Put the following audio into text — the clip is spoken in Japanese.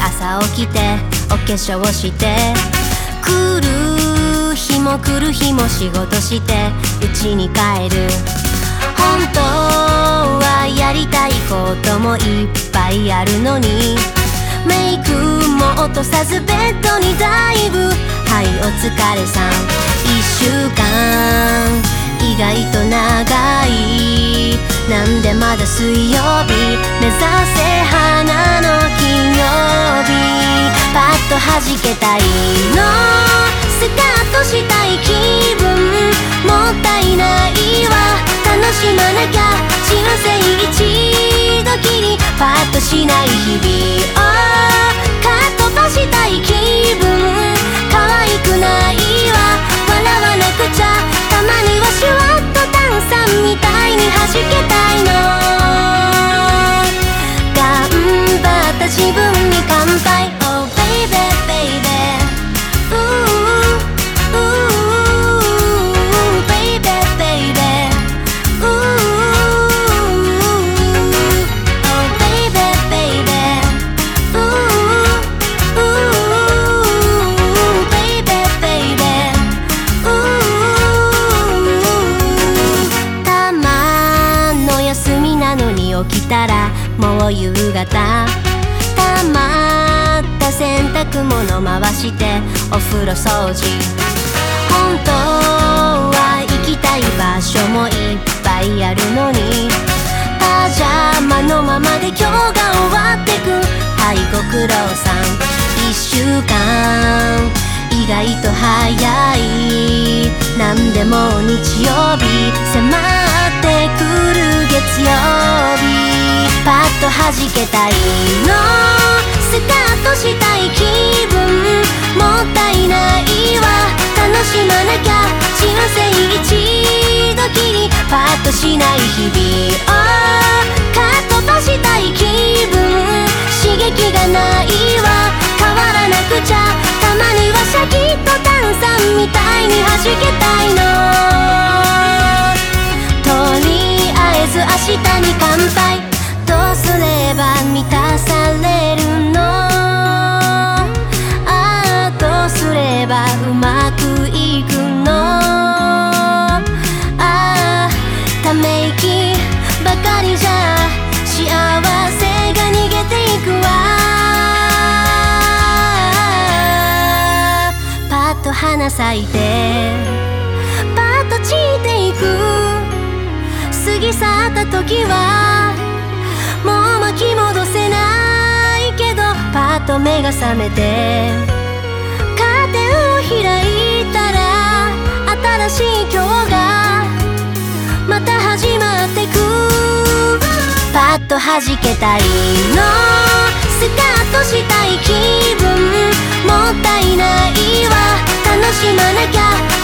朝起きてお化粧して来る日も来る日も仕事して家に帰る。本当はやりたいこともいっぱいあるのにメイクも落とさずベッドにダイブ。はいお疲れさん。一週間。意外と長い。なんでまだ水曜日？目指せ花の日パッと弾けたいのスカッとしたい気分もったいないわ楽しまなきゃ人生一度きりパッとしない日々もう夕方たまった洗濯物回してお風呂掃除本当は行きたい場所もいっぱいあるのにパジャマのままで今日が終わってくはいご苦労さん一週間意外と早いなんでも日曜日迫ってくる月曜日弾けたいの。スカッとしたい気分。もったいないわ。楽しまなきゃ。人生一度きりパッとしない日々を。かっ飛ばしたい気分。刺激がないわ。変わらなくちゃ。たまにはシャキッと炭酸みたいに弾けたいの。ため息ばかりじゃ幸せが逃げていくわ。パッと花咲いてパッと散っていく。過ぎ去った時はもう巻き戻せないけどパッと目が覚めてと弾けたいのスカッとしたい気分もったいないわ楽しまなきゃ